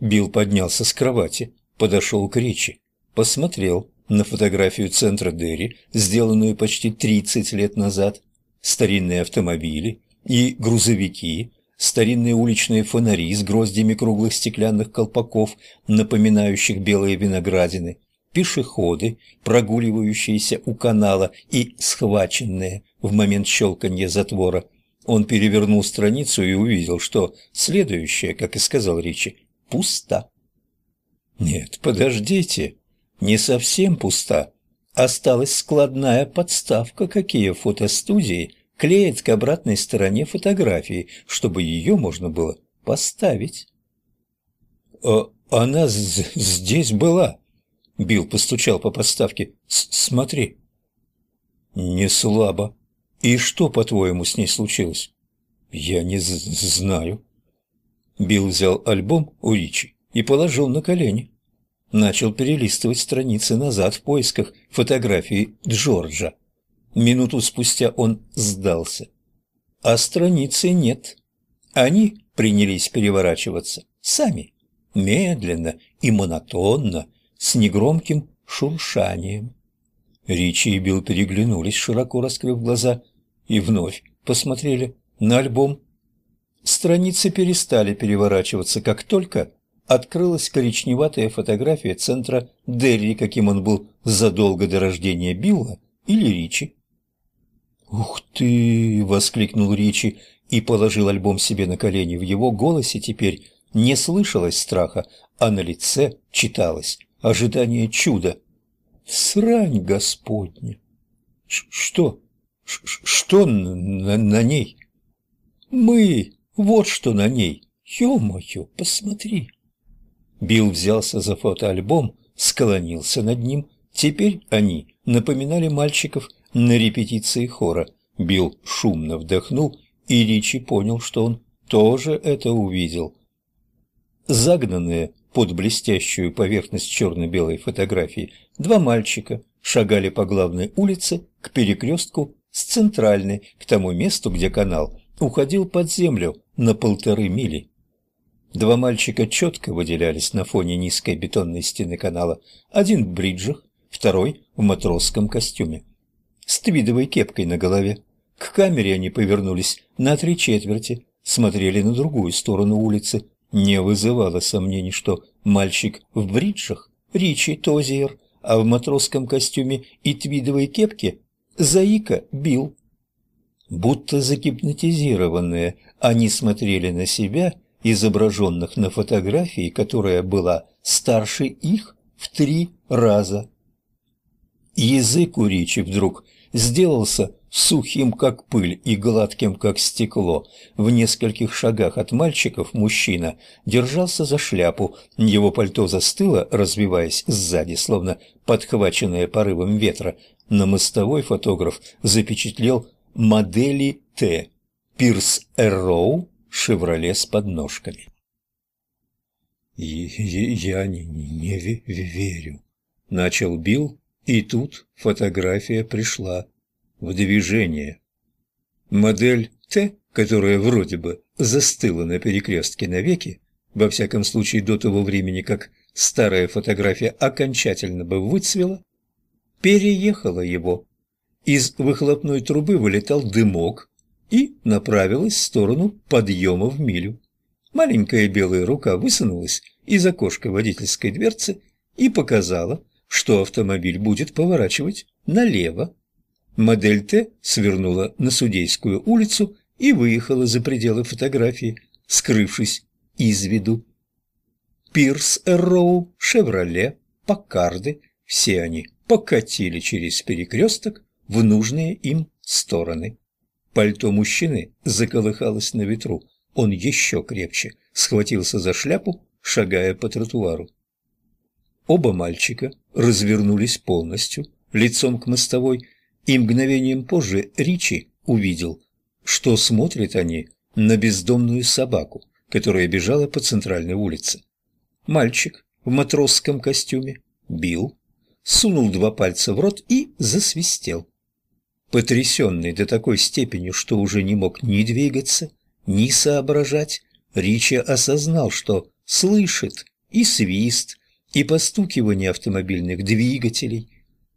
Билл поднялся с кровати, подошел к Ричи, посмотрел на фотографию центра Дерри, сделанную почти 30 лет назад, старинные автомобили и грузовики, старинные уличные фонари с гроздями круглых стеклянных колпаков, напоминающих белые виноградины, пешеходы, прогуливающиеся у канала и схваченные в момент щелканья затвора. Он перевернул страницу и увидел, что следующая, как и сказал Ричи, пуста. Нет, подождите, не совсем пуста. Осталась складная подставка, какие фотостудии клеят к обратной стороне фотографии, чтобы ее можно было поставить. «А она здесь была», — Билл постучал по подставке. «Смотри». «Не слабо. И что, по-твоему, с ней случилось?» «Я не знаю». Билл взял альбом у Ричи и положил на колени. Начал перелистывать страницы назад в поисках фотографии Джорджа. Минуту спустя он сдался. А страницы нет. Они принялись переворачиваться сами, медленно и монотонно, с негромким шуршанием. Ричи и Билл переглянулись, широко раскрыв глаза, и вновь посмотрели на альбом. Страницы перестали переворачиваться, как только открылась коричневатая фотография центра Дерри, каким он был задолго до рождения Билла или Ричи. «Ух ты!» — воскликнул Ричи и положил альбом себе на колени. В его голосе теперь не слышалось страха, а на лице читалось ожидание чуда. «Срань Господня!» Ш «Что? Ш что на, на ней?» «Мы! Вот что на ней! Ё-моё, посмотри!» Билл взялся за фотоальбом, склонился над ним. Теперь они напоминали мальчиков на репетиции хора. Билл шумно вдохнул, и Ричи понял, что он тоже это увидел. Загнанные под блестящую поверхность черно-белой фотографии два мальчика шагали по главной улице к перекрестку с центральной, к тому месту, где канал уходил под землю на полторы мили. Два мальчика четко выделялись на фоне низкой бетонной стены канала, один в бриджах, второй в матросском костюме с твидовой кепкой на голове. К камере они повернулись на три четверти, смотрели на другую сторону улицы. Не вызывало сомнений, что мальчик в бриджах – Ричи Тозиер, а в матросском костюме и твидовой кепке – Заика Билл. Будто загипнотизированные, они смотрели на себя, изображенных на фотографии, которая была старше их в три раза. Язык у Ричи вдруг сделался сухим, как пыль, и гладким, как стекло. В нескольких шагах от мальчиков мужчина держался за шляпу, его пальто застыло, развиваясь сзади, словно подхваченное порывом ветра. На мостовой фотограф запечатлел модели Т. Пирс Эрроу, «Шевроле» с подножками. «Я не, не верю», — начал Билл, и тут фотография пришла в движение. Модель Т, которая вроде бы застыла на перекрестке навеки, во всяком случае до того времени, как старая фотография окончательно бы выцвела, переехала его. Из выхлопной трубы вылетал дымок и направилась в сторону подъема в милю. Маленькая белая рука высунулась из окошка водительской дверцы и показала, что автомобиль будет поворачивать налево. Модель Т свернула на Судейскую улицу и выехала за пределы фотографии, скрывшись из виду. Пирс Эрроу, Шевроле, Паккарды – все они покатили через перекресток в нужные им стороны. Пальто мужчины заколыхалось на ветру. Он еще крепче схватился за шляпу, шагая по тротуару. Оба мальчика развернулись полностью, лицом к мостовой, и мгновением позже Ричи увидел, что смотрят они на бездомную собаку, которая бежала по центральной улице. Мальчик в матросском костюме, бил, сунул два пальца в рот и засвистел. Потрясенный до такой степени, что уже не мог ни двигаться, ни соображать, Ричи осознал, что слышит и свист, и постукивание автомобильных двигателей.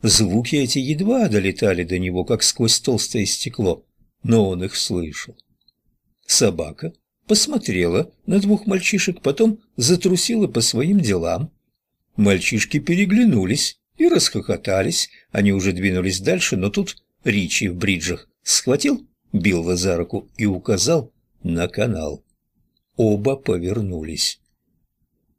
Звуки эти едва долетали до него, как сквозь толстое стекло, но он их слышал. Собака посмотрела на двух мальчишек, потом затрусила по своим делам. Мальчишки переглянулись и расхохотались, они уже двинулись дальше, но тут Ричи в бриджах схватил Билла за руку и указал на канал. Оба повернулись.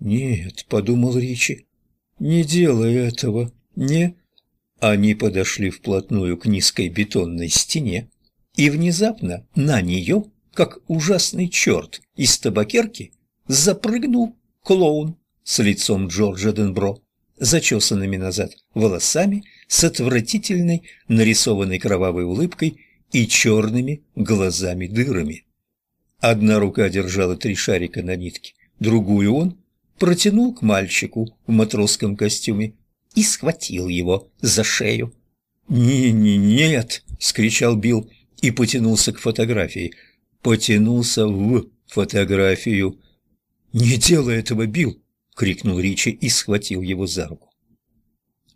«Нет», — подумал Ричи, — «не делай этого, не...» Они подошли вплотную к низкой бетонной стене, и внезапно на нее, как ужасный черт из табакерки, запрыгнул клоун с лицом Джорджа Денбро, зачесанными назад волосами, с отвратительной нарисованной кровавой улыбкой и черными глазами-дырами. Одна рука держала три шарика на нитке, другую он протянул к мальчику в матросском костюме и схватил его за шею. «Не-не-нет!» — скричал Билл и потянулся к фотографии. Потянулся в фотографию. «Не делай этого, Билл!» — крикнул Ричи и схватил его за руку.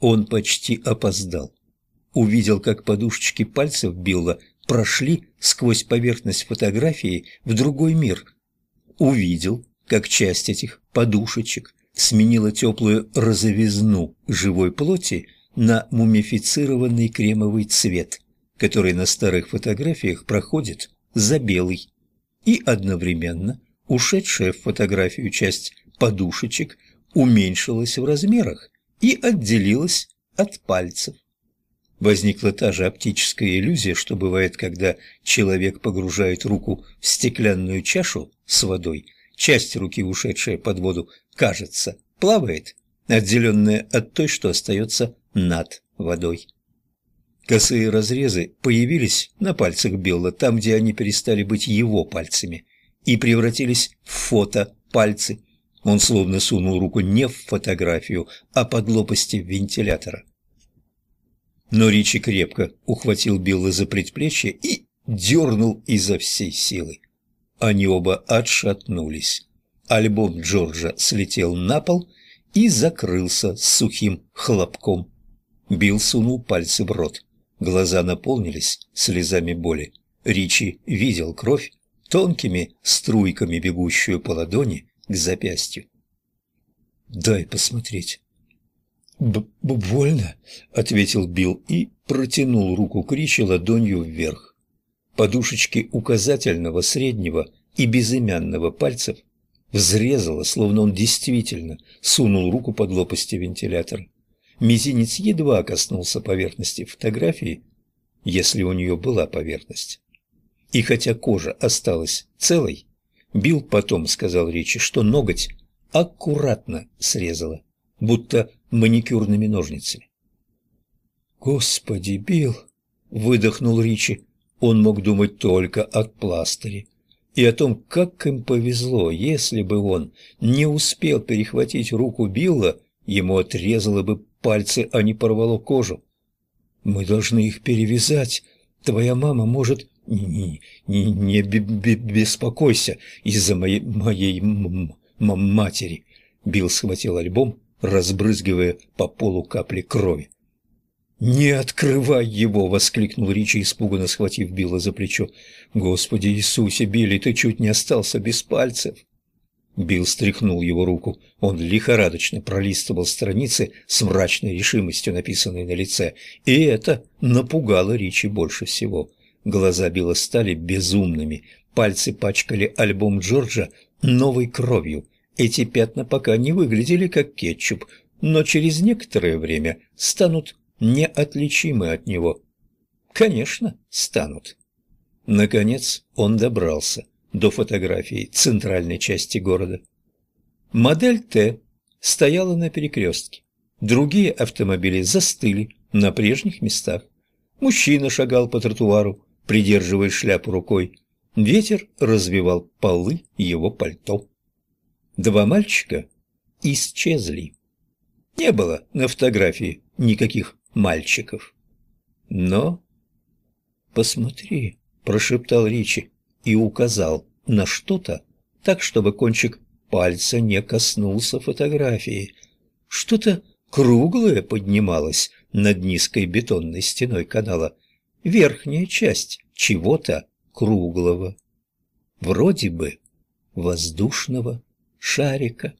Он почти опоздал. Увидел, как подушечки пальцев Билла прошли сквозь поверхность фотографии в другой мир. Увидел, как часть этих подушечек сменила теплую розовизну живой плоти на мумифицированный кремовый цвет, который на старых фотографиях проходит за белый. И одновременно ушедшая в фотографию часть подушечек уменьшилась в размерах и отделилась от пальцев. Возникла та же оптическая иллюзия, что бывает, когда человек погружает руку в стеклянную чашу с водой, часть руки, ушедшая под воду, кажется, плавает, отделенная от той, что остается над водой. Косые разрезы появились на пальцах Билла, там, где они перестали быть его пальцами, и превратились в фото-пальцы. Он словно сунул руку не в фотографию, а под лопасти вентилятора. Но Ричи крепко ухватил Билла за предплечье и дернул изо всей силы. Они оба отшатнулись. Альбом Джорджа слетел на пол и закрылся сухим хлопком. Билл сунул пальцы в рот. Глаза наполнились слезами боли. Ричи видел кровь, тонкими струйками бегущую по ладони к запястью. «Дай посмотреть». Б «Больно?» — ответил Билл и протянул руку к Ричи ладонью вверх. Подушечки указательного, среднего и безымянного пальцев взрезало, словно он действительно сунул руку под лопасти вентилятора. Мизинец едва коснулся поверхности фотографии, если у нее была поверхность. И хотя кожа осталась целой, Билл потом сказал Ричи, что ноготь аккуратно срезала, будто маникюрными ножницами. «Господи, Билл!» — выдохнул Ричи. Он мог думать только о пластыре и о том, как им повезло, если бы он не успел перехватить руку Билла, ему отрезало бы пальцы, а не порвало кожу. «Мы должны их перевязать. Твоя мама может...» «Не, не, не беспокойся из-за моей, моей матери». Билл схватил альбом, разбрызгивая по полу капли крови. «Не открывай его!» — воскликнул Ричи, испуганно схватив Билла за плечо. «Господи Иисусе, Билли, ты чуть не остался без пальцев!» Билл стряхнул его руку. Он лихорадочно пролистывал страницы с мрачной решимостью, написанной на лице, и это напугало Ричи больше всего. Глаза Билла стали безумными, пальцы пачкали альбом Джорджа новой кровью. Эти пятна пока не выглядели как кетчуп, но через некоторое время станут неотличимы от него. Конечно, станут. Наконец он добрался до фотографии центральной части города. Модель Т стояла на перекрестке. Другие автомобили застыли на прежних местах. Мужчина шагал по тротуару, придерживая шляпу рукой. Ветер развивал полы его пальто. Два мальчика исчезли. Не было на фотографии никаких мальчиков. Но... «Посмотри», — прошептал Ричи и указал на что-то так, чтобы кончик пальца не коснулся фотографии. Что-то круглое поднималось над низкой бетонной стеной канала. Верхняя часть чего-то круглого. Вроде бы воздушного шарика.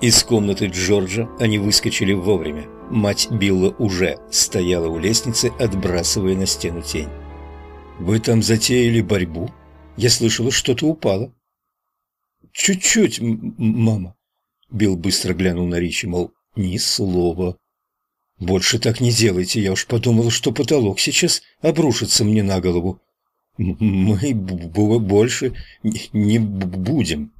Из комнаты Джорджа они выскочили вовремя. Мать Билла уже стояла у лестницы, отбрасывая на стену тень. «Вы там затеяли борьбу? Я слышала, что-то упало». «Чуть-чуть, мама». Билл быстро глянул на Ричи, мол, ни слова. «Больше так не делайте, я уж подумала, что потолок сейчас обрушится мне на голову. Мы больше не будем».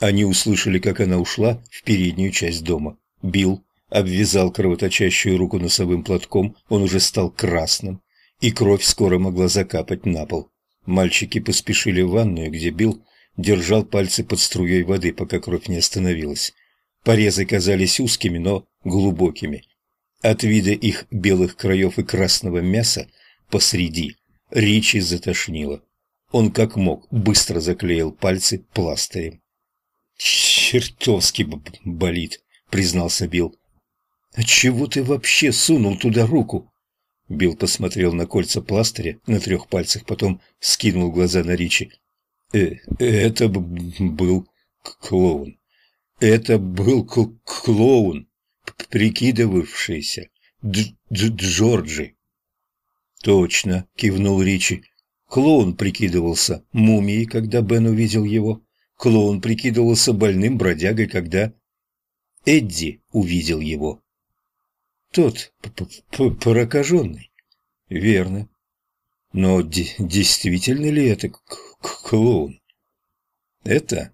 Они услышали, как она ушла в переднюю часть дома. Билл обвязал кровоточащую руку носовым платком, он уже стал красным, и кровь скоро могла закапать на пол. Мальчики поспешили в ванную, где Билл держал пальцы под струей воды, пока кровь не остановилась. Порезы казались узкими, но глубокими. От вида их белых краев и красного мяса посреди Ричи затошнило. Он как мог быстро заклеил пальцы пластырем. «Чертовски болит», — признался Билл. «А чего ты вообще сунул туда руку?» Билл посмотрел на кольца пластыря на трех пальцах, потом скинул глаза на Ричи. «Э, «Это был клоун. Это был клоун, прикидывавшийся Дж -дж Джорджи». «Точно», — кивнул Ричи. «Клоун прикидывался мумией, когда Бен увидел его. Клоун прикидывался больным бродягой, когда Эдди увидел его. Тот прокаженный. Верно. Но действительно ли это клоун? Это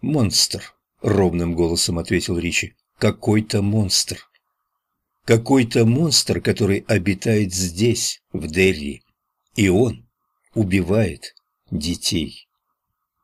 монстр, ровным голосом ответил Ричи. Какой-то монстр. Какой-то монстр, который обитает здесь, в Дерри. И он убивает детей.